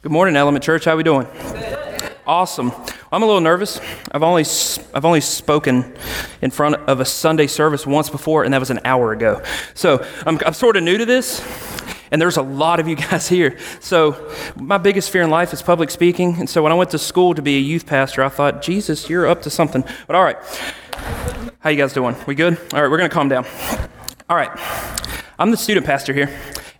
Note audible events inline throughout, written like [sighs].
Good morning, Element Church. How we doing? Awesome. I'm a little nervous. I've only I've only spoken in front of a Sunday service once before, and that was an hour ago. So I'm, I'm sort of new to this, and there's a lot of you [laughs] guys here. So my biggest fear in life is public speaking, and so when I went to school to be a youth pastor, I thought, Jesus, you're up to something. But all right, how you guys doing? We good? All right, we're gonna calm down. All right, I'm the student pastor here.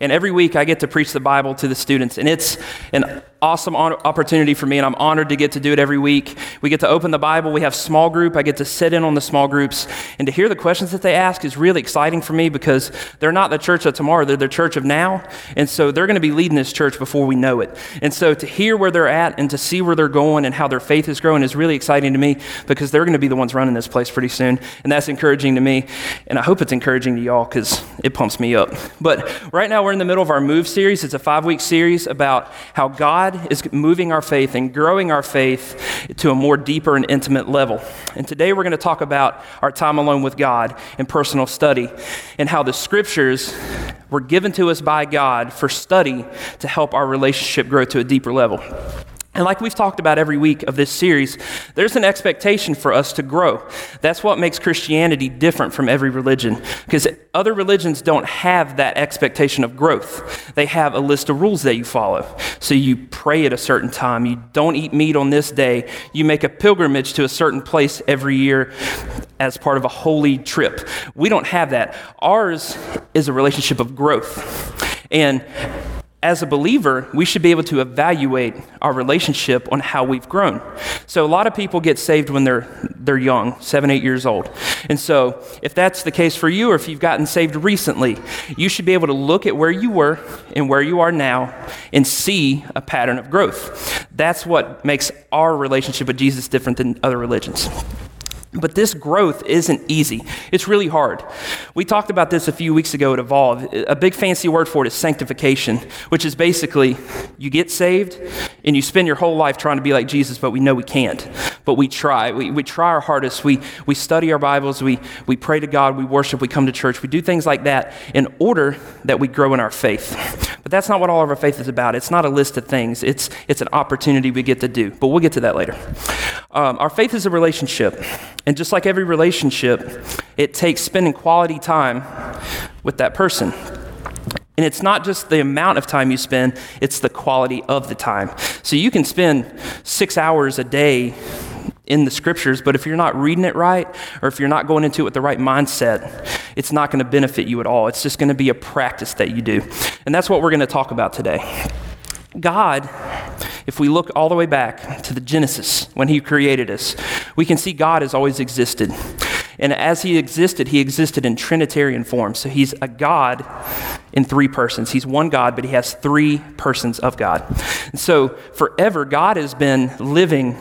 And every week I get to preach the Bible to the students. And it's an awesome opportunity for me, and I'm honored to get to do it every week. We get to open the Bible, we have small group, I get to sit in on the small groups, and to hear the questions that they ask is really exciting for me because they're not the church of tomorrow, they're the church of now. And so they're going to be leading this church before we know it. And so to hear where they're at and to see where they're going and how their faith is growing is really exciting to me because they're going to be the ones running this place pretty soon. And that's encouraging to me. And I hope it's encouraging to y'all because it pumps me up. But right now we're in the middle of our Move series. It's a five week series about how God God is moving our faith and growing our faith to a more deeper and intimate level. And today we're going to talk about our time alone with God and personal study and how the scriptures were given to us by God for study to help our relationship grow to a deeper level. And like we've talked about every week of this series, there's an expectation for us to grow. That's what makes Christianity different from every religion, because other religions don't have that expectation of growth. They have a list of rules that you follow. So you pray at a certain time, you don't eat meat on this day, you make a pilgrimage to a certain place every year as part of a holy trip. We don't have that. Ours is a relationship of growth. And as a believer, we should be able to evaluate our relationship on how we've grown. So a lot of people get saved when they're they're young, 7, 8 years old. And so, if that's the case for you or if you've gotten saved recently, you should be able to look at where you were and where you are now and see a pattern of growth. That's what makes our relationship with Jesus different than other religions. But this growth isn't easy. It's really hard. We talked about this a few weeks ago at Evolve. A big fancy word for it is sanctification, which is basically you get saved and you spend your whole life trying to be like Jesus, but we know we can't. But we try. We, we try our hardest. We, we study our Bibles. We, we pray to God. We worship. We come to church. We do things like that in order that we grow in our faith. But that's not what all of our faith is about. It's not a list of things, it's, it's an opportunity we get to do. But we'll get to that later. Um, our faith is a relationship. And just like every relationship, it takes spending quality time with that person. And it's not just the amount of time you spend, it's the quality of the time. So you can spend six hours a day in the scriptures, but if you're not reading it right, or if you're not going into it with the right mindset, it's not going to benefit you at all. It's just going to be a practice that you do. And that's what we're going to talk about today. God, if we look all the way back to the Genesis, when He created us, we can see God has always existed. And as He existed, He existed in Trinitarian form. So He's a God in three persons. He's one God, but He has three persons of God. And so forever, God has been living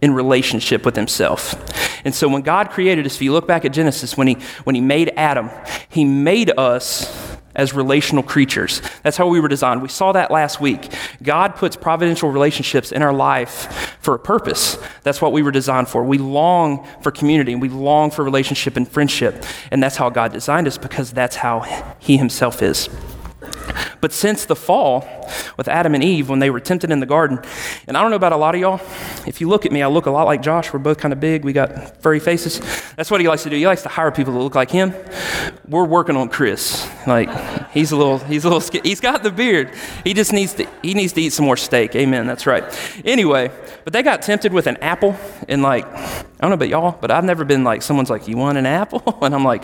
in relationship with Himself. And so when God created us, if you look back at Genesis, when He, when he made Adam, He made us as relational creatures. That's how we were designed. We saw that last week. God puts providential relationships in our life for a purpose. That's what we were designed for. We long for community and we long for relationship and friendship. And that's how God designed us because that's how He Himself is. But since the fall, with Adam and Eve when they were tempted in the garden, and I don't know about a lot of y'all, if you look at me, I look a lot like Josh. We're both kind of big, we got furry faces. That's what he likes to do. He likes to hire people that look like him. We're working on Chris. Like, he's a little, he's a little, he's got the beard. He just needs to, he needs to eat some more steak. Amen, that's right. Anyway, but they got tempted with an apple, and like, I don't know about y'all, but I've never been like, someone's like, you want an apple? [laughs] And I'm like,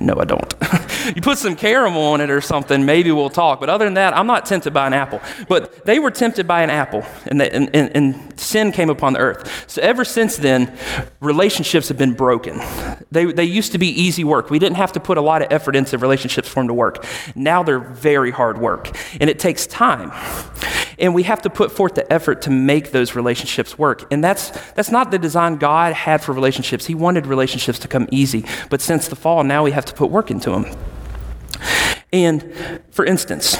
no, I don't. [laughs] you put some caramel on it or something, maybe we'll talk. But other than that, I'm not tempted by an apple. But they were tempted by an apple, and, and, and, and, sin came upon the earth. So ever since then, relationships have been broken. They, they used to be easy work. We didn't have to put a lot of effort into relationships for them to work. Now they're very hard work, and it takes time. And we have to put forth the effort to make those relationships work. And that's, that's not the design God had for relationships. He wanted relationships to come easy. But since the fall, now we have to put work into them. And for instance,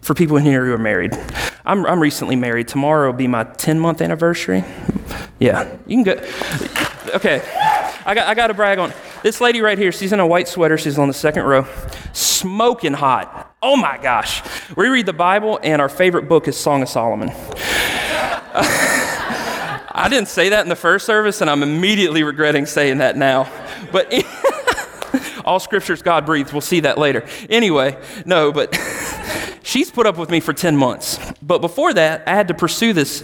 for people in here who are married, I'm, I'm recently married. Tomorrow will be my 10 month anniversary. Yeah, you can go. Okay, I got, I got to brag on this lady right here. She's in a white sweater. She's on the second row, smoking hot. Oh my gosh. We read the Bible, and our favorite book is Song of Solomon. [laughs] I didn't say that in the first service, and I'm immediately regretting saying that now. But [laughs] all scriptures God breathed. We'll see that later. Anyway, no, but [laughs] she's put up with me for 10 months. But before that, I had to pursue this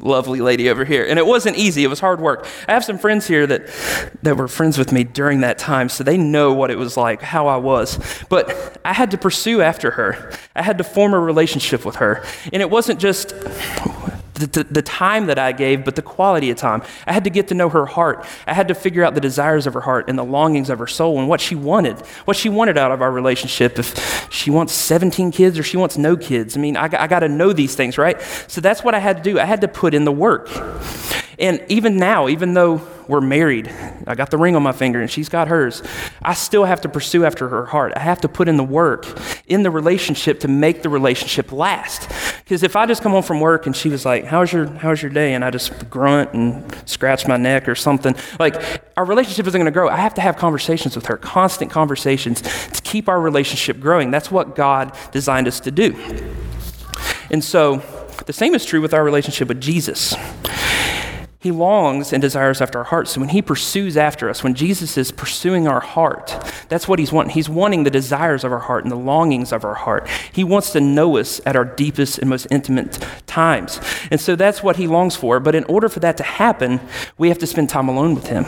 lovely lady over here. And it wasn't easy, it was hard work. I have some friends here that, that were friends with me during that time, so they know what it was like, how I was. But I had to pursue after her, I had to form a relationship with her. And it wasn't just the, the, time that I gave, but the quality of time. I had to get to know her heart. I had to figure out the desires of her heart and the longings of her soul and what she wanted, what she wanted out of our relationship. If she wants 17 kids or she wants no kids. I mean, I, I got to know these things, right? So that's what I had to do. I had to put in the work. And even now, even though we're married, I got the ring on my finger and she's got hers, I still have to pursue after her heart. I have to put in the work in the relationship to make the relationship last. Because if I just come home from work and she was like, how's your, how's your day? And I just grunt and scratch my neck or something, like our relationship isn't going to grow. I have to have conversations with her, constant conversations to keep our relationship growing. That's what God designed us to do. And so the same is true with our relationship with Jesus. He longs and desires after our hearts. So when he pursues after us, when Jesus is pursuing our heart, that's what he's wanting. He's wanting the desires of our heart and the longings of our heart. He wants to know us at our deepest and most intimate times. And so that's what he longs for. But in order for that to happen, we have to spend time alone with him.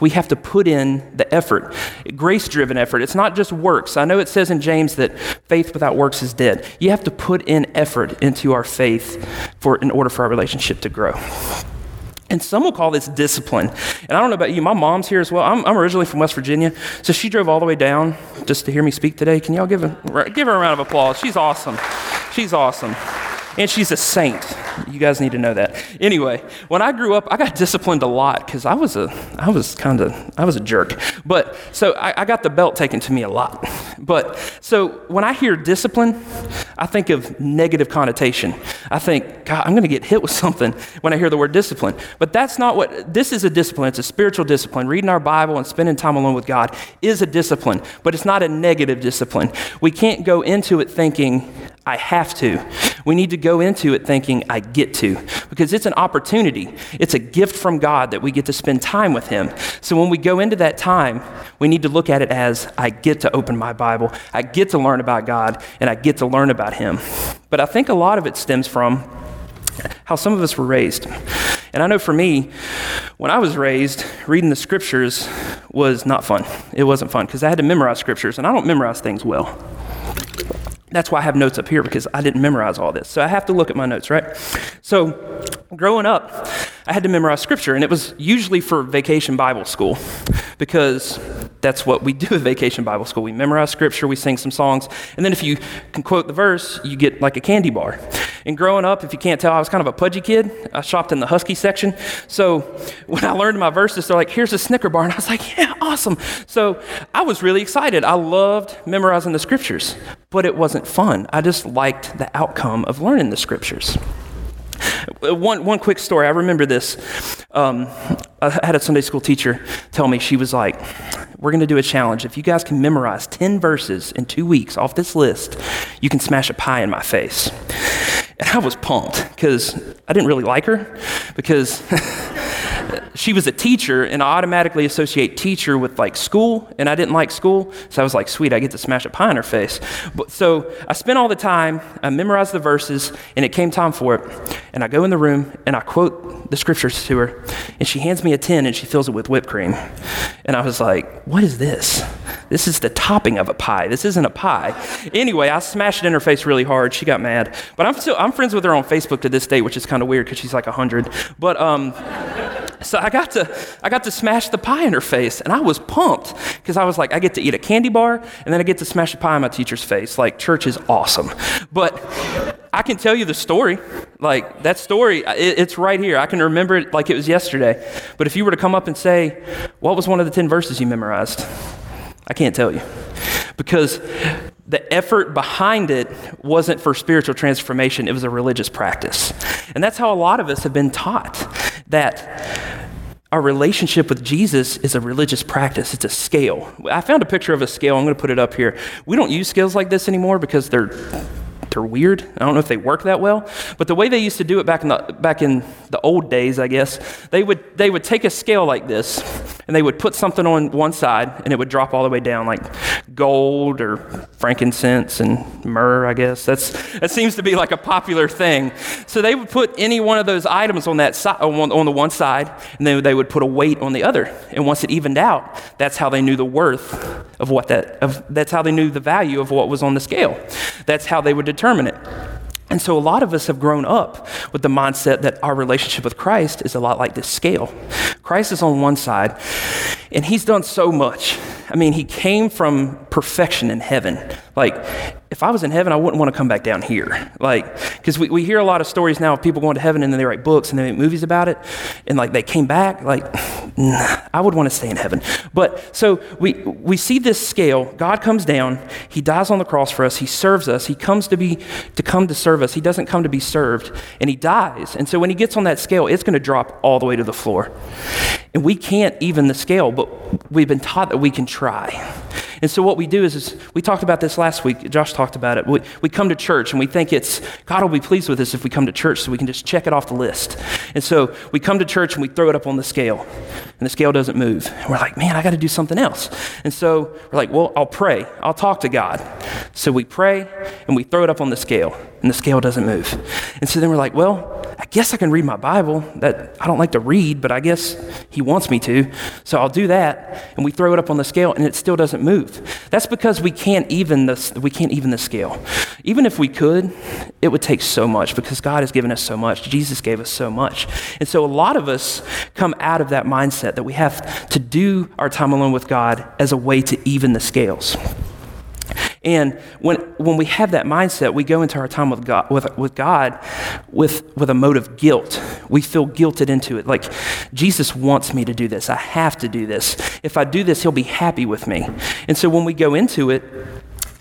We have to put in the effort, grace driven effort. It's not just works. I know it says in James that faith without works is dead. You have to put in effort into our faith for, in order for our relationship to grow. And some will call this discipline. And I don't know about you, my mom's here as well. I'm, I'm, originally from West Virginia, so she drove all the way down just to hear me speak today. Can y'all give, a, give her a round of applause? She's awesome. She's awesome. And she's a saint. You guys need to know that. Anyway, when I grew up, I got [laughs] disciplined a lot because I was a, I was kind of, I was a jerk. But so I, I got the belt taken to me a lot. [laughs] But so when I hear discipline, I think of negative connotation. I think, God, I'm going to get hit with [laughs] something when I hear the word discipline. But that's not what, this is a discipline. It's a spiritual discipline. Reading our Bible and spending time alone with God is a discipline, but it's not a negative discipline. We can't go into it thinking, I have to. We need to go into it thinking, I get to, because it's an opportunity. It's a gift from God that we get to spend time with Him. So when we go into that time, we need to look at it as, I get to open my Bible, I get to learn about God, and I get to learn about Him. But I think a lot of it stems from how some of us were raised. And I know for me, when I was raised, reading the scriptures was not fun. It wasn't fun because I had to memorize scriptures, and I don't memorize things well. That's why I have notes up here because I didn't memorize all this. So I have to look at my notes, right? So growing up, I had to memorize scripture, and it was usually for vacation Bible school [laughs] because that's what we do at vacation Bible school. We memorize scripture, we sing some songs, and then if you can quote the verse, you get like a candy bar. And growing up, if you can't tell, I was kind of a pudgy kid. I shopped in the Husky section. So [laughs] when I learned my verses, they're like, here's a Snicker bar. And I was like, yeah, awesome. So I was really excited. I loved memorizing the scriptures, but it wasn't fun. I just liked the outcome of learning the scriptures. One, one quick story. I remember this. Um, I had a Sunday school teacher tell me, she was like, We're going to do a challenge. If you guys can memorize 10 verses in two weeks off this list, you can smash a pie in my face. And I was pumped because I didn't really like her because [laughs] she was a teacher, and I automatically associate teacher with like school, and I didn't like school. So I was like, sweet, I get to smash a pie in her face. But, so I spent all the time, I memorized the verses, and it came time for it. And I go in the room and I quote the scriptures to her, and she hands me a tin and she fills it with whipped cream. And I was like, what is this? This is the topping of a pie. This isn't a pie. Anyway, I smashed it in her face really hard. She got mad. But I'm still, I'm friends with her on Facebook to this day, which is kind of weird because she's like 100. But, um, so I got to I got to smash the pie in her face, and I was pumped because I was like, I get to eat a candy bar, and then I get to smash a pie in my teacher's face. Like church is awesome, but I can tell you the story. Like that story, it, it's right here. I can remember it like it was yesterday. But if you were to come up and say, "What was one of the ten verses you memorized?" I can't tell you because the effort behind it wasn't for spiritual transformation, it was a religious practice. And that's how a lot of us have been taught that our relationship with Jesus is a religious practice, it's a scale. I found a picture of a scale, I'm going to put it up here. We don't use scales like this anymore because they're they're weird. I don't know if they work that well, but the way they used to do it back in the back in the old days, I guess, they would they would take a scale like this and they would put something on one side and it would drop all the way down like gold or frankincense and myrrh, I guess. That's that seems to be like a popular thing. So they would put any one of those items on that side on, on the one side and then they would put a weight on the other. And once it evened out, that's how they knew the worth of what that of that's how they knew the value of what was on the scale. That's how they would determine determine it. And so a lot of us have grown up with the mindset that our relationship with Christ is a lot like this scale. Christ is on one side, and he's done so much. I mean, he came from perfection in heaven. Like, if I was in heaven, I wouldn't want to come back down here. Like, because we, we hear a lot of stories now of people going to heaven and then they write books and they make movies about it. And like, they came back. Like, [sighs] nah, I would want to stay in heaven. But so we, we see this scale. God comes down. He dies on the cross for us. He serves us. He comes to be, to come to serve us. He doesn't come to be served. And he dies. And so when he gets on that scale, it's going to drop all the way to the floor. And we can't even the scale, but we've been taught that we can try. And so what we do is, is, we talked about this last week. Josh talked about it. We, we come to church and we think it's, God will be pleased with us if we come to church so we can just check it off the list. And so we come to church and we throw it up on the scale and the scale doesn't move. And we're like, man, I got to do something else. And so we're like, well, I'll pray. I'll talk to God. So we pray and we throw it up on the scale and the scale doesn't move. And so then we're like, well, I guess I can read my Bible. That I don't like to read, but I guess he wants me to. So I'll do that, and we throw it up on the scale, and it still doesn't move. That's because we can't even the, we can't even the scale. Even if we could, it would take so much because God has given us so much. Jesus gave us so much. And so a lot of us come out of that mindset that we have to do our time alone with God as a way to even the scales. And when, when we have that mindset, we go into our time with God, with, with God with, with a mode of guilt. We feel guilted into it. Like, Jesus wants me to do this. I have to do this. If I do this, he'll be happy with me. And so when we go into it,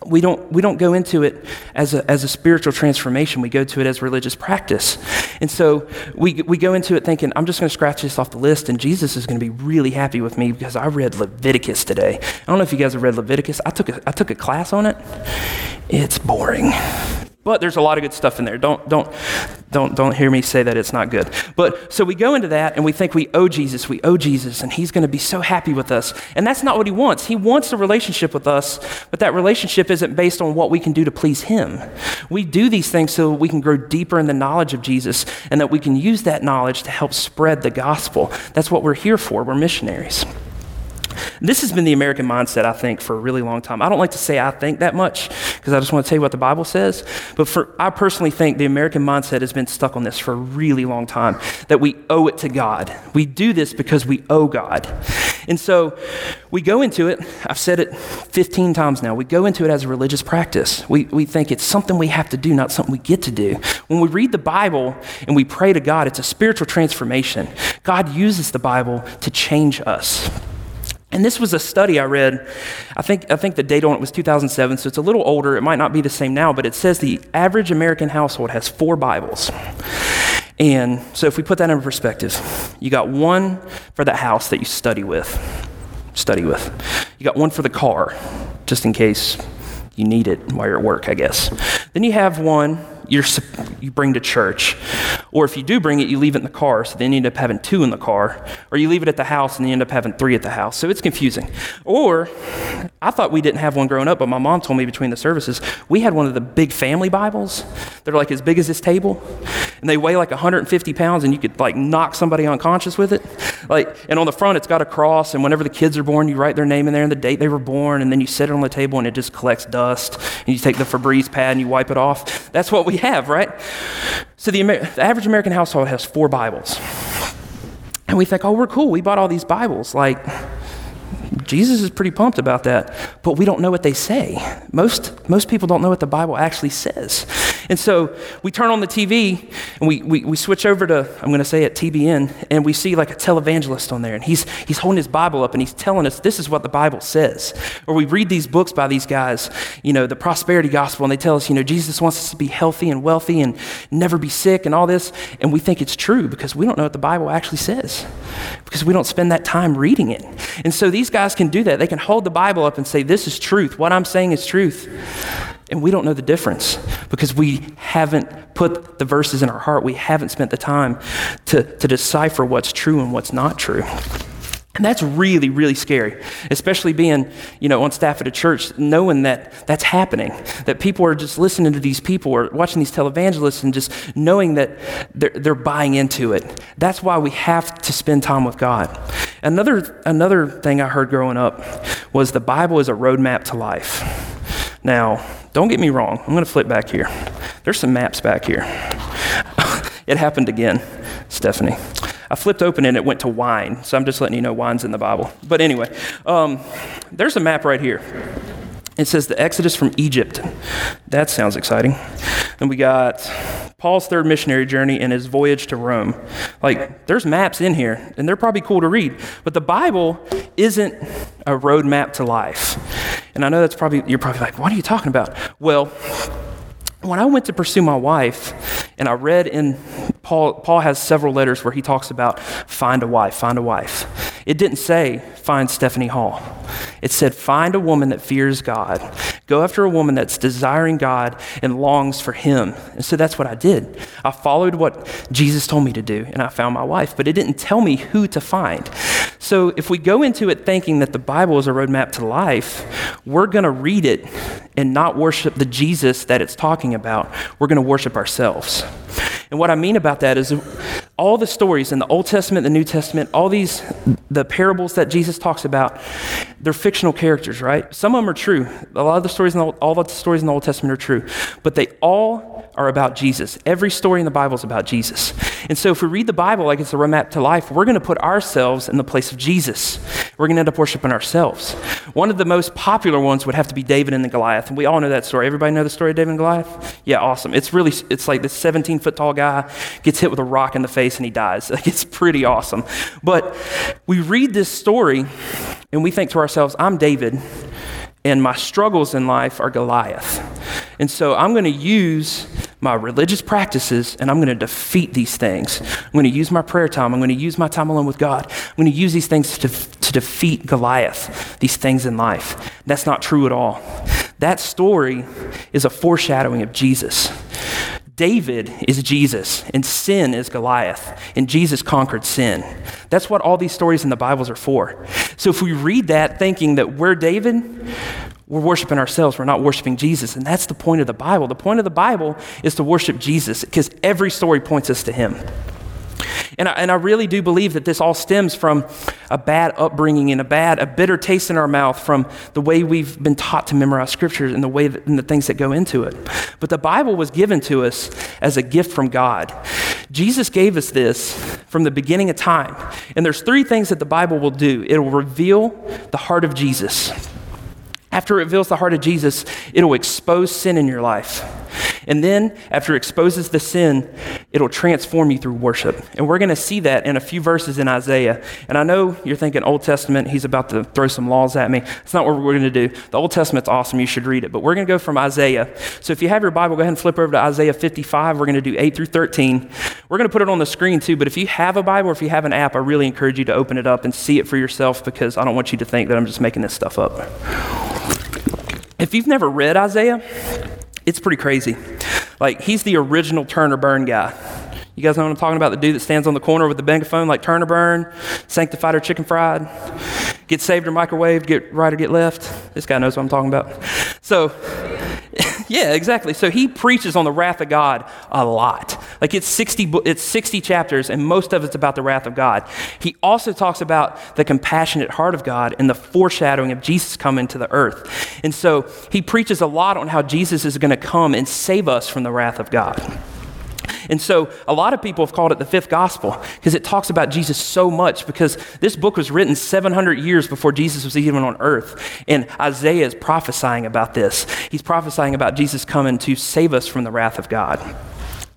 we don't, we don't go into it as a, as a spiritual transformation. We go to it as religious practice. And so we, we go into it thinking, I'm just going to scratch this off the list, and Jesus is going to be really happy with me because I read Leviticus today. I don't know if you guys have read Leviticus. I took a, I took a class on it. It's boring. But there's a lot of good stuff in there. Don't, don't, don't, don't hear me say that it's not good. But so we go into that and we think we owe Jesus, we owe Jesus, and he's going to be so happy with us. And that's not what he wants. He wants a relationship with us, but that relationship isn't based on what we can do to please him. We do these things so we can grow deeper in the knowledge of Jesus and that we can use that knowledge to help spread the gospel. That's what we're here for. We're missionaries. This has been the American mindset, I think, for a really long time. I don't like to say I think that much because I just want to tell you what the Bible says. But for, I personally think the American mindset has been stuck on this for a really long time that we owe it to God. We do this because we owe God. And so we go into it, I've said it 15 times now, we go into it as a religious practice. We, we think it's something we have to do, not something we get to do. When we read the Bible and we pray to God, it's a spiritual transformation. God uses the Bible to change us. And this was a study I read. I think, I think the date on it was 2007, so it's a little older. It might not be the same now, but it says the average American household has four Bibles. And so if we put that in perspective, you got one for the house that you study with. Study with. You got one for the car, just in case you need it while you're at work, I guess. Then you have one you're, you bring to church. Or if you do bring it, you leave it in the car, so then you end up having two in the car. Or you leave it at the house and you end up having three at the house. So it's confusing. Or I thought we didn't have one growing up, but my mom told me between the services, we had one of the big family Bibles. They're like as big as this table, and they weigh like 150 pounds, and you could like knock somebody unconscious with it. Like, and on the front, it's got a cross, and whenever the kids are born, you write their name in there and the date they were born, and then you set it on the table, and it just collects dust. And you take the Febreze pad and you wipe it off. That's what we have, right? So the, Amer- the average American household has four Bibles. And we think, oh, we're cool. We bought all these Bibles. Like, Jesus is pretty pumped about that, but we don't know what they say. Most, most people don't know what the Bible actually says. And so we turn on the TV and we, we, we switch over to, I'm going to say it, TBN, and we see like a televangelist on there. And he's, he's holding his Bible up and he's telling us this is what the Bible says. Or we read these books by these guys, you know, the prosperity gospel, and they tell us, you know, Jesus wants us to be healthy and wealthy and never be sick and all this. And we think it's true because we don't know what the Bible actually says because we don't spend that time reading it. And so these guys can do that. They can hold the Bible up and say, this is truth. What I'm saying is truth. And we don't know the difference because we haven't put the verses in our heart. We haven't spent the time to, to decipher what's true and what's not true. And that's really, really scary, especially being, you know, on staff at a church, knowing that that's happening, that people are just listening to these people or watching these televangelists and just knowing that they're, they're buying into it. That's why we have to spend time with God. Another, another thing I heard growing up was the Bible is a roadmap to life. Now, don't get me wrong, I'm going to flip back here. There's some maps back here. [laughs] it happened again, Stephanie. I flipped open and it went to wine, so I'm just letting you know wine's in the Bible. But anyway, um, there's a map right here. It says the Exodus from Egypt. That sounds exciting. And we got Paul's third missionary journey and his voyage to Rome. Like, there's maps in here, and they're probably cool to read. But the Bible isn't a roadmap to life. And I know that's probably, you're probably like, what are you talking about? Well, when I went to pursue my wife, and I read in Paul, Paul has several letters where he talks about find a wife, find a wife. It didn't say find Stephanie Hall. It said find a woman that fears God. Go after a woman that's desiring God and longs for Him. And so that's what I did. I followed what Jesus told me to do, and I found my wife, but it didn't tell me who to find. So if we go into it thinking that the Bible is a roadmap to life, we're going to read it and not worship the Jesus that it's talking about. We're going to worship ourselves. And what I mean about that is all the stories in the Old Testament, the New Testament, all these, the parables that Jesus talks about, they're fictional characters, right? Some of them are true. A lot of the stories, in the, all the stories in the Old Testament are true, but they all are about Jesus. Every story in the Bible is about Jesus. And so if we read the Bible like it's a roadmap to life, we're going to put ourselves in the place of Jesus. We're going to end up worshiping ourselves. One of the most popular ones would have to be David and the Goliath, and we all know that story. Everybody know the story of David and Goliath? Yeah, awesome. It's really, it's like this 17 foot tall guy gets hit with a rock in the face and he dies. [laughs] Like, it's pretty awesome. But we read this story and we think to ourselves, I'm David and my struggles in life are Goliath. And so I'm going to use my religious practices and I'm going to defeat these things. I'm going to use my prayer time. I'm going to use my time alone with God. I'm going to use these things to, to defeat Goliath, these things in life. That's not true at all. That story is a foreshadowing of Jesus. David is Jesus, and sin is Goliath, and Jesus conquered sin. That's what all these stories in the Bibles are for. So if we read that thinking that we're David, we're worshiping ourselves, we're not worshiping Jesus. And that's the point of the Bible. The point of the Bible is to worship Jesus because every story points us to him. And I, and I really do believe that this all stems from a bad upbringing and a bad, a bitter taste in our mouth from the way we've been taught to memorize scriptures and the way that, and the things that go into it. But the Bible was given to us as a gift from God. Jesus gave us this from the beginning of time. And there's three things that the Bible will do. It will reveal the heart of Jesus. After it reveals the heart of Jesus, it'll expose sin in your life. And then, after it exposes the sin, it'll transform you through worship. And we're going to see that in a few verses in Isaiah. And I know you're thinking Old Testament, he's about to throw some laws at me. That's not what we're going to do. The Old Testament's awesome, you should read it. But we're going to go from Isaiah. So if you have your Bible, go ahead and flip over to Isaiah 55. We're going to do 8 through 13. We're going to put it on the screen too, but if you have a Bible or if you have an app, I really encourage you to open it up and see it for yourself because I don't want you to think that I'm just making this stuff up. If you've never read Isaiah, it's pretty crazy. Like, he's the original Turn or Burn guy. You guys know what I'm talking about? The dude that stands on the corner with the megaphone, like Turn or Burn, sanctified or chicken fried, get saved or microwaved, get right or get left. This guy knows what I'm talking about. So, yeah, exactly. So he preaches on the wrath of God a lot. Like it's 60, it's 60 chapters, and most of it's about the wrath of God. He also talks about the compassionate heart of God and the foreshadowing of Jesus coming to the earth. And so he preaches a lot on how Jesus is going to come and save us from the wrath of God. And so a lot of people have called it the fifth gospel because it talks about Jesus so much because this book was written 700 years before Jesus was even on earth. And Isaiah is prophesying about this. He's prophesying about Jesus coming to save us from the wrath of God.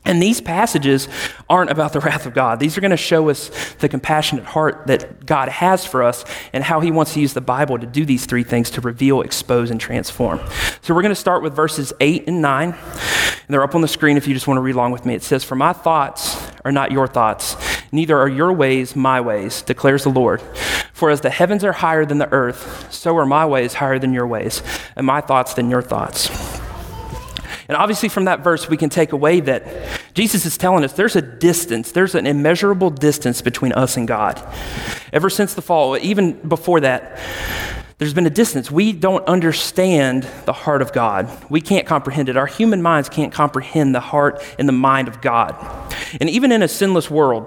And these passages aren't about the wrath of God. These are going to show us the compassionate heart that God has for us and how he wants to use the Bible to do these three things to reveal, expose, and transform. So we're going to start with verses 8 and 9. And they're up on the screen if you just want to read along with me. It says, For my thoughts are not your thoughts, neither are your ways my ways, declares the Lord. For as the heavens are higher than the earth, so are my ways higher than your ways, and my thoughts than your thoughts. And obviously, from that verse, we can take away that Jesus is telling us there's a distance, there's an immeasurable distance between us and God. Ever since the fall, even before that, there's been a distance. We don't understand the heart of God. We can't comprehend it. Our human minds can't comprehend the heart and the mind of God. And even in a sinless world,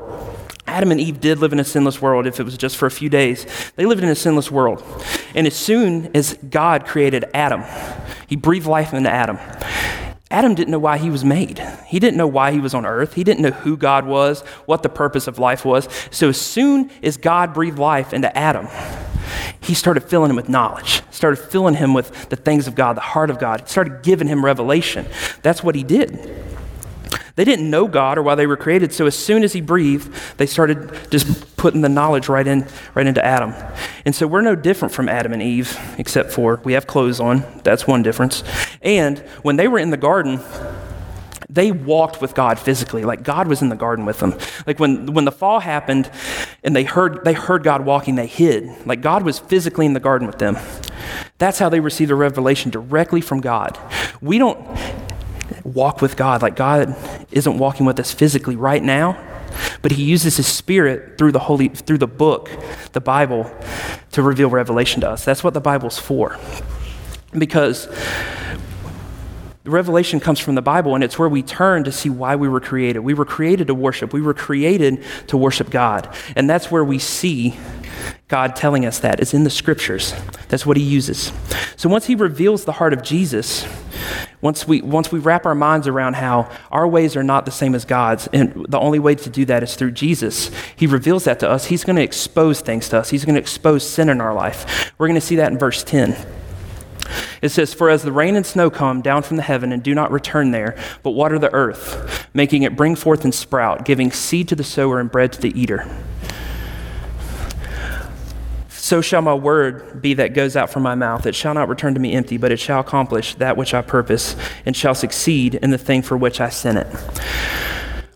Adam and Eve did live in a sinless world, if it was just for a few days. They lived in a sinless world. And as soon as God created Adam, he breathed life into Adam. Adam didn't know why he was made. He didn't know why he was on earth. He didn't know who God was, what the purpose of life was. So as soon as God breathed life into Adam, he started filling him with knowledge, started filling him with the things of God, the heart of God. Started giving him revelation. That's what he did. They didn't know God or why they were created, so as soon as he breathed, they started just putting the knowledge right in right into Adam. And so we're no different from Adam and Eve, except for we have clothes on. That's one difference. And when they were in the garden, they walked with God physically, like God was in the garden with them. Like when, when the fall happened and they heard, they heard God walking, they hid. Like God was physically in the garden with them. That's how they received a revelation directly from God. We don't walk with God. Like God isn't walking with us physically right now, but he uses his spirit through the holy through the book, the Bible, to reveal revelation to us. That's what the Bible's for. Because revelation comes from the Bible, and it's where we turn to see why we were created. We were created to worship. We were created to worship God. And that's where we see God telling us that. It's in the scriptures. That's what he uses. So once he reveals the heart of Jesus, once we, once we wrap our minds around how our ways are not the same as God's, and the only way to do that is through Jesus, he reveals that to us. He's going to expose things to us, he's going to expose sin in our life. We're going to see that in verse 10. It says, For as the rain and snow come down from the heaven and do not return there, but water the earth, making it bring forth and sprout, giving seed to the sower and bread to the eater. So shall my word be that goes out from my mouth. It shall not return to me empty, but it shall accomplish that which I purpose and shall succeed in the thing for which I sent it.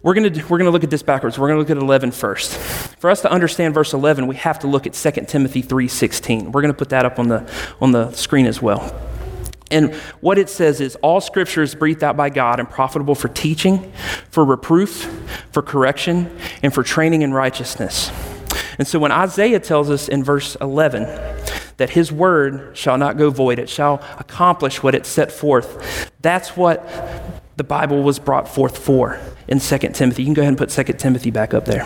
We're going to we're going to look at this backwards. We're going to look at 11 first. For us to understand verse 11, we have to look at 2 Timothy 3:16. We're going to put that up on the on the screen as well. And what it says is all scripture is breathed out by God and profitable for teaching, for reproof, for correction, and for training in righteousness. And so when Isaiah tells us in verse 11 that his word shall not go void, it shall accomplish what it set forth, that's what the Bible was brought forth for in 2 Timothy. You can go ahead and put 2 Timothy back up there.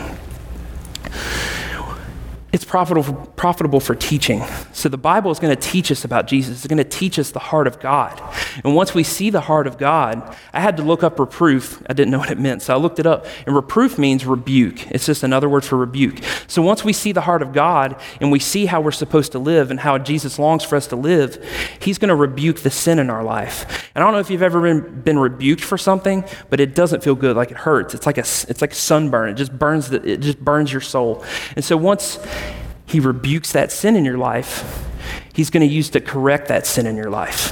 It's profitable, profitable for teaching. So the Bible is going to teach us about Jesus. It's going to teach us the heart of God. And once we see the heart of God, I had to look up reproof. I didn't know what it meant, so I looked it up. And reproof means rebuke. It's just another word for rebuke. So once we see the heart of God and we see how we're supposed to live and how Jesus longs for us to live, He's going to rebuke the sin in our life. And I don't know if you've ever been, been rebuked for something, but it doesn't feel good. Like it hurts. It's like a, it's like sunburn. It just burns the, it just burns your soul. And so once he rebukes that sin in your life, He's going to use to correct that sin in your life.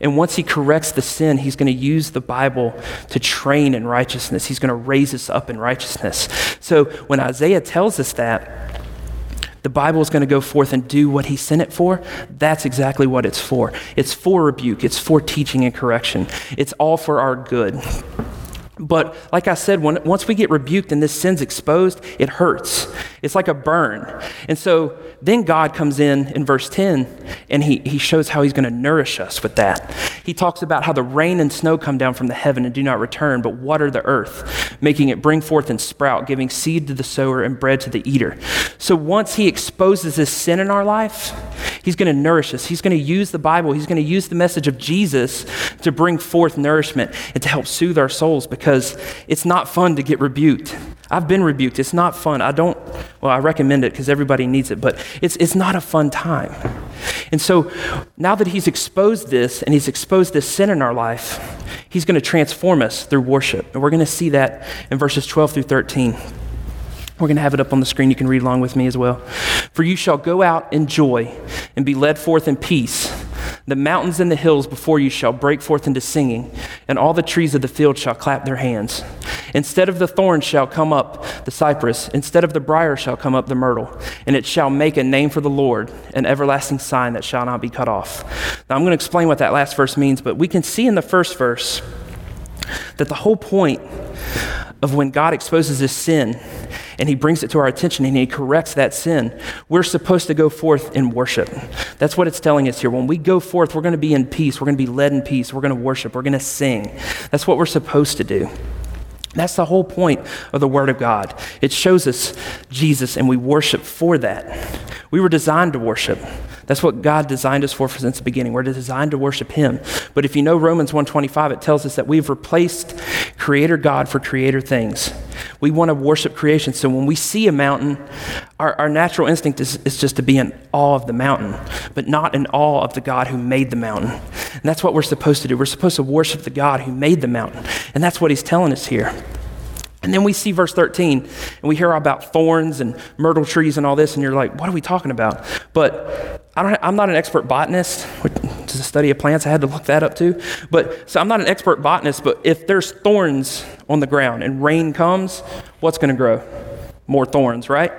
And once he corrects the sin, he's going to use the Bible to train in righteousness. He's going to raise us up in righteousness. So when Isaiah tells us that, the Bible is going to go forth and do what he sent it for. That's exactly what it's for. It's for rebuke, it's for teaching and correction, it's all for our good. But like I said, when, once we get rebuked and this sin's exposed, it hurts. It's like a burn. And so then God comes in in verse 10 and he, he shows how he's going to nourish us with that. He talks about how the rain and snow come down from the heaven and do not return, but water the earth, making it bring forth and sprout, giving seed to the sower and bread to the eater. So once he exposes this sin in our life, he's going to nourish us. He's going to use the Bible, he's going to use the message of Jesus to bring forth nourishment and to help soothe our souls because it's not fun to get rebuked. I've been rebuked. It's not fun. I don't, well, I recommend it because everybody needs it, but it's, it's not a fun time. And so now that he's exposed this and he's exposed this sin in our life, he's going to transform us through worship. And we're going to see that in verses 12 through 13. We're going to have it up on the screen. You can read along with me as well. For you shall go out in joy and be led forth in peace. The mountains and the hills before you shall break forth into singing, and all the trees of the field shall clap their hands. Instead of the thorn shall come up the cypress, instead of the brier shall come up the myrtle, and it shall make a name for the Lord, an everlasting sign that shall not be cut off. Now I'm going to explain what that last verse means, but we can see in the first verse that the whole point of when God exposes his sin and he brings it to our attention and he corrects that sin, we're supposed to go forth in worship. That's what it's telling us here. When we go forth, we're going to be in peace. We're going to be led in peace. We're going to worship. We're going to sing. That's what we're supposed to do. That's the whole point of the Word of God. It shows us Jesus, and we worship for that. We were designed to worship. That's what God designed us for since the beginning. We're designed to worship Him. But if you know Romans 1:25, it tells us that we've replaced Creator God for Creator things. We want to worship creation. So when we see a mountain, our, our natural instinct is, is just to be in awe of the mountain, but not in awe of the God who made the mountain. And that's what we're supposed to do. We're supposed to worship the God who made the mountain. And that's what He's telling us here. And then we see verse 13, and we hear about thorns and myrtle trees and all this, and you're like, what are we talking about? But I am not an expert botanist, which is a study of plants. I had to look that up too. But so I'm not an expert botanist, but if there's thorns on the ground and rain comes, what's going to grow? More thorns, right?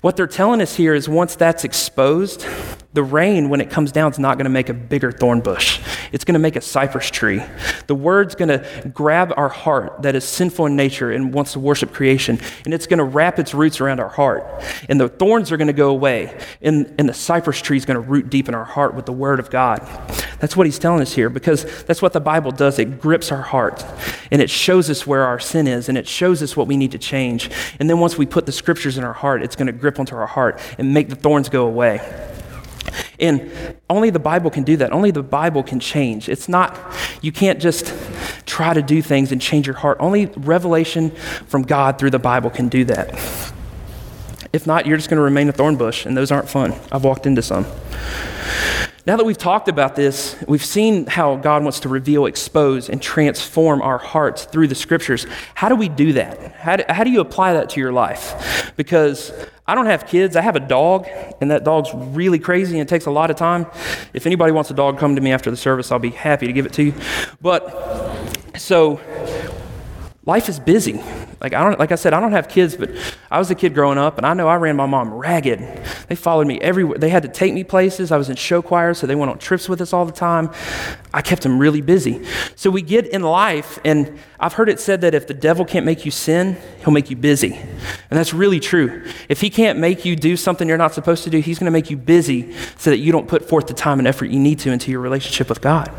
What they're telling us here is once that's exposed, the rain, when it comes down, is not going to make a bigger thorn bush. It's going to make a cypress tree. The word's going to grab our heart that is sinful in nature and wants to worship creation, and it's going to wrap its roots around our heart. And the thorns are going to go away, and, and the cypress tree is going to root deep in our heart with the word of God. That's what he's telling us here, because that's what the Bible does. It grips our heart, and it shows us where our sin is, and it shows us what we need to change. And then once we put the scriptures in our heart, it's going to grip onto our heart and make the thorns go away. And only the Bible can do that. Only the Bible can change. It's not, you can't just try to do things and change your heart. Only revelation from God through the Bible can do that. If not, you're just going to remain a thorn bush, and those aren't fun. I've walked into some. Now that we've talked about this, we've seen how God wants to reveal, expose, and transform our hearts through the scriptures. How do we do that? How do, how do you apply that to your life? Because I don't have kids. I have a dog, and that dog's really crazy and it takes a lot of time. If anybody wants a dog, come to me after the service. I'll be happy to give it to you. But so life is busy. Like I don't like I said, I don't have kids, but I was a kid growing up and I know I ran my mom ragged. They followed me everywhere. They had to take me places. I was in show choir, so they went on trips with us all the time. I kept them really busy. So we get in life and I've heard it said that if the devil can't make you sin, he'll make you busy. And that's really true. If he can't make you do something you're not supposed to do, he's going to make you busy so that you don't put forth the time and effort you need to into your relationship with God.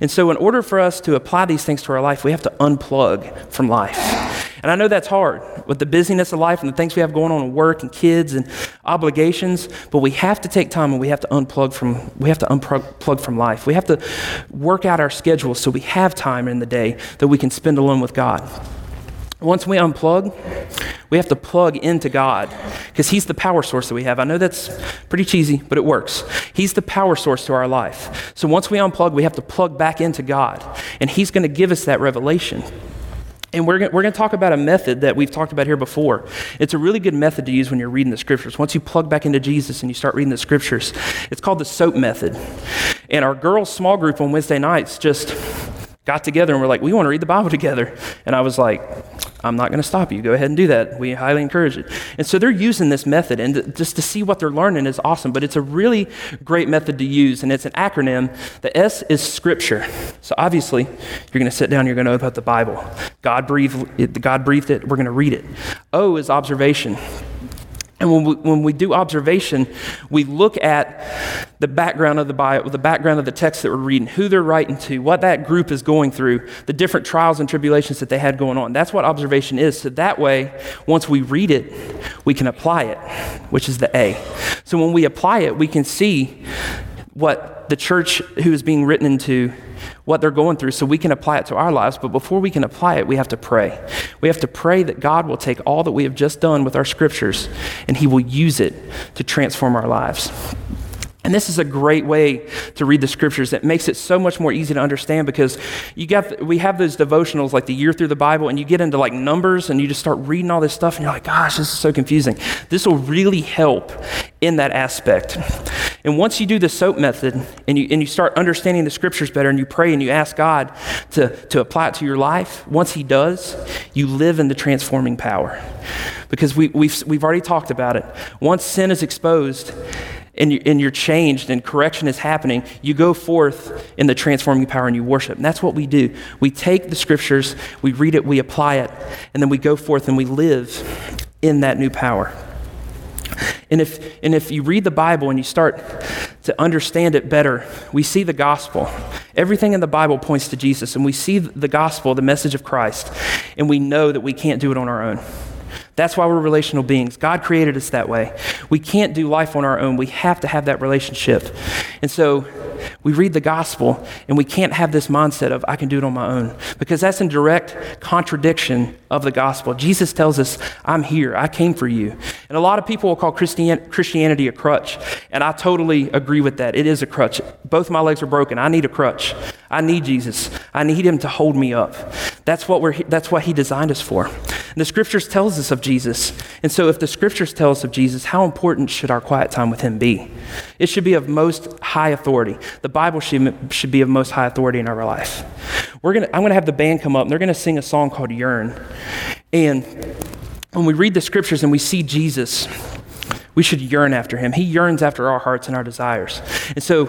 And so in order for us to apply these things to our life, we have to unplug from life. And I know that's hard with the busyness of life and the things we have going on in work and kids and obligations, but we have to take time and we have to unplug from we have to unplug from life. We have to work out our schedules so we have time in the day that we can spend alone with God. Once we unplug, we have to plug into God because He's the power source that we have. I know that's pretty cheesy, but it works. He's the power source to our life. So once we unplug, we have to plug back into God, and He's going to give us that revelation. And we're, we're going to talk about a method that we've talked about here before. It's a really good method to use when you're reading the scriptures. Once you plug back into Jesus and you start reading the scriptures, it's called the SOAP method. And our girls' small group on Wednesday nights just got together and we're like, we want to read the Bible together. And I was like, I'm not going to stop you. Go ahead and do that. We highly encourage it. And so they're using this method, and just to see what they're learning is awesome. But it's a really great method to use, and it's an acronym. The S is Scripture. So obviously, you're going to sit down. You're going to open up the Bible. God breathed it. God breathed it. We're going to read it. O is observation. And when we, when we do observation, we look at the background of the Bible, the background of the text that we're reading, who they're writing to, what that group is going through, the different trials and tribulations that they had going on. That's what observation is. So that way, once we read it, we can apply it, which is the A. So when we apply it, we can see what the church who is being written into what they're going through so we can apply it to our lives. But before we can apply it, we have to pray. We have to pray that God will take all that we have just done with our scriptures and He will use it to transform our lives. And this is a great way to read the scriptures that makes it so much more easy to understand because you got we have those devotionals like the year through the Bible and you get into like numbers and you just start reading all this stuff and you're like, gosh, this is so confusing. This will really help in that aspect. And once you do the SOAP method and you, and you start understanding the scriptures better and you pray and you ask God to, to apply it to your life, once He does, you live in the transforming power. Because we, we've, we've already talked about it. Once sin is exposed, and, you, and you're changed and correction is happening, you go forth in the transforming power and you worship. And that's what we do. We take the scriptures, we read it, we apply it, and then we go forth and we live in that new power. And if, and if you read the Bible and you start to understand it better, we see the gospel. Everything in the Bible points to Jesus, and we see the gospel, the message of Christ, and we know that we can't do it on our own. That's why we're relational beings. God created us that way. We can't do life on our own. We have to have that relationship. And so we read the gospel and we can't have this mindset of, I can do it on my own, because that's in direct contradiction of the gospel. Jesus tells us, I'm here, I came for you. And a lot of people will call Christian- Christianity a crutch, and I totally agree with that. It is a crutch. Both my legs are broken. I need a crutch. I need Jesus. I need him to hold me up. That's what, we're, that's what he designed us for. And the scriptures tells us of Jesus. And so if the scriptures tell us of Jesus, how important should our quiet time with him be? It should be of most high authority. The Bible should, should be of most high authority in our life. We're gonna, I'm going to have the band come up, and they're going to sing a song called Yearn. And when we read the scriptures and we see Jesus, we should yearn after him. He yearns after our hearts and our desires. And so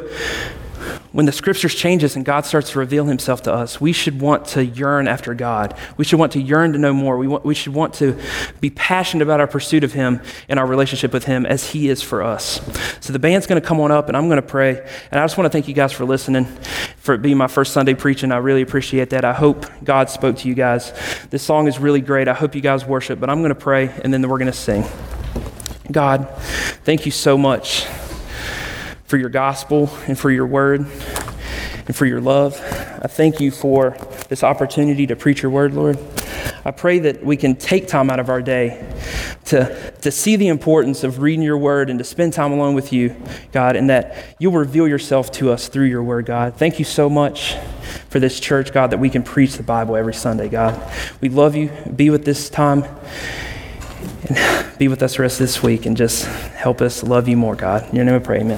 when the scriptures changes and God starts to reveal himself to us, we should want to yearn after God. We should want to yearn to know more. We, want, we should want to be passionate about our pursuit of him and our relationship with him as he is for us. So the band's going to come on up and I'm going to pray. And I just want to thank you guys for listening, for it being my first Sunday preaching. I really appreciate that. I hope God spoke to you guys. This song is really great. I hope you guys worship, but I'm going to pray and then we're going to sing. God, thank you so much for your gospel and for your word and for your love. I thank you for this opportunity to preach your word, Lord. I pray that we can take time out of our day to, to see the importance of reading your word and to spend time alone with you, God, and that you'll reveal yourself to us through your word, God. Thank you so much for this church, God, that we can preach the Bible every Sunday, God. We love you. Be with this time and be with us the rest of this week and just help us love you more, God. In your name I pray, amen.